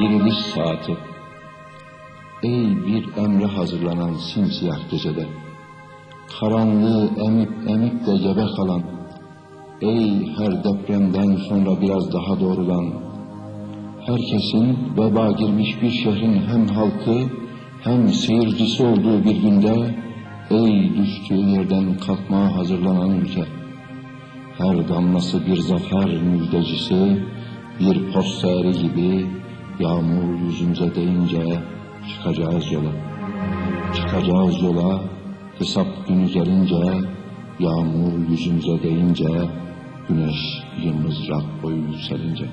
diriliş saati. Ey bir emre hazırlanan simsiyah gecede, karanlığı emip emip de gebe kalan, ey her depremden sonra biraz daha doğrulan, herkesin veba girmiş bir şehrin hem halkı hem seyircisi olduğu bir günde, ey düştüğü yerden kalkmaya hazırlanan ülke, her damlası bir zafer müjdecisi, bir posteri gibi yağmur yüzümüze deyince çıkacağız yola. Çıkacağız yola, hesap günü gelince, yağmur yüzümüze deyince, güneş bir mızrak boyu yükselince.